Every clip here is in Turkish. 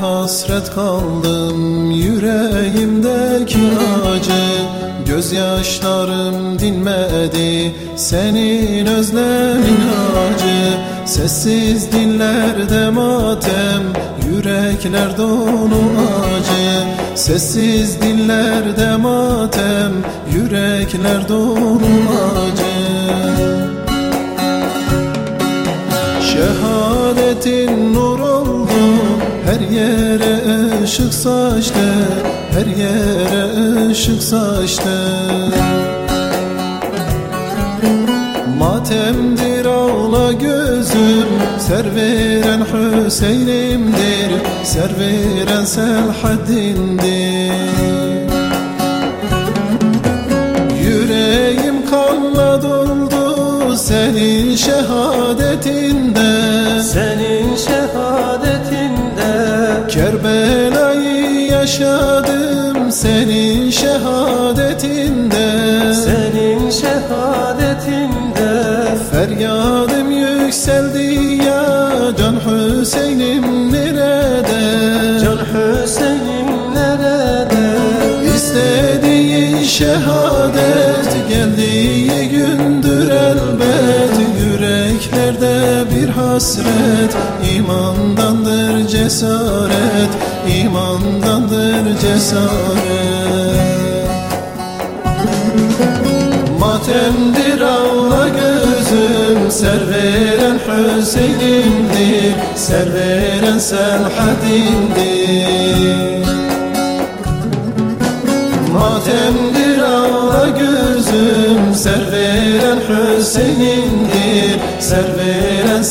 hasret kaldım yüreğimdeki acı. Gözyaşlarım dinmedi senin özlemin acı. Sessiz dillerde matem yürekler dolu acı. Sessiz dillerde matem yürekler dolu acı. Şehadetin nur oldu her yere ışık saçtı Her yere ışık saçtı. Matemdir ağla gözüm Ser veren Hüseyin'imdir Ser veren Selhaddin'dir. Yüreğim kanla doldu senin şehadetinde. Senin şehadetinde yaşadım senin şehadetinde. Senin şehadetinde. Feryadım yükseldi ya Can Hüseyin'im nerede? Can Hüseyin nerede? İstediğin şehadet geldiği gündür elbet. Yüreklerde bir hasret imandandır cesaret imandandır cesaret. Matemdir ağla gözüm Ser veren Hüseyin'imdir Ser veren Selhaddin'dir Matemdir ağla gözüm Ser veren Hüseyin'dir Ser veren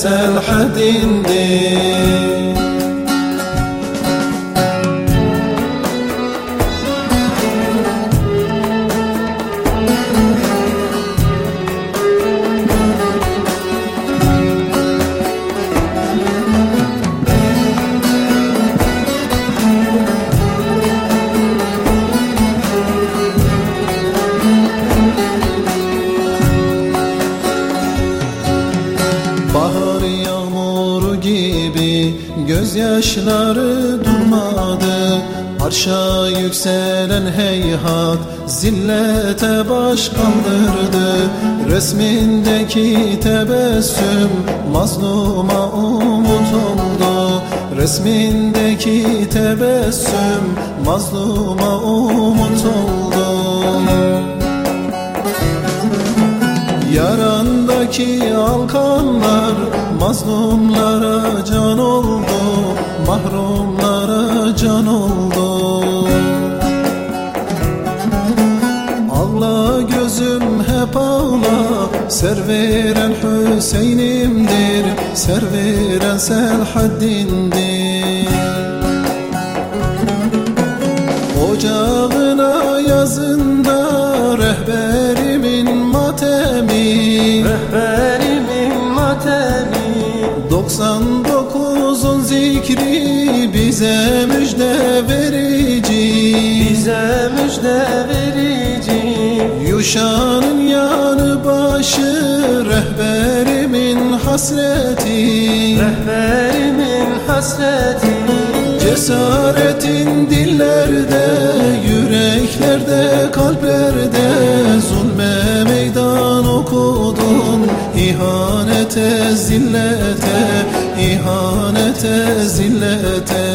gibi gözyaşları durmadı. Arşa yükselen heyhat zillete baş kaldırdı. Resmindeki tebessüm mazluma umut oldu. Resmindeki tebessüm mazluma umut oldu Yarandaki alkanlar mazlumlara can oldu Mahrumlara can oldu. Allah gözüm hep ağla Ser veren Hüseyin'imdir Ser veren Selhaddin'dir Rehberimin matemi 99'un zikri bize müjde verici. Bize müjde verici. Yuşanın yanı başı rehberimin hasreti. Rehberimin hasreti. Cesaretin dillerde, yüreklerde, kalplerde Zulme meydan okudun, ihanete, zillete ihanete, zillete.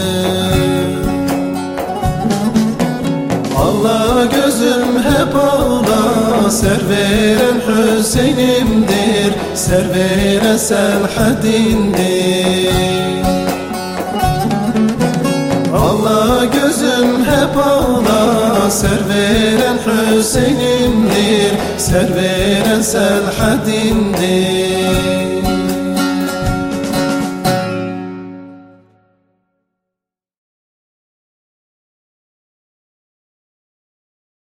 Allah gözüm hep ağla Ser veren Hüseyin'imdir Ser veren Selhaddin'dir Allah gözüm hep ağla. Ser veren Hüseyin'imdir Ser veren Selhaddin'dir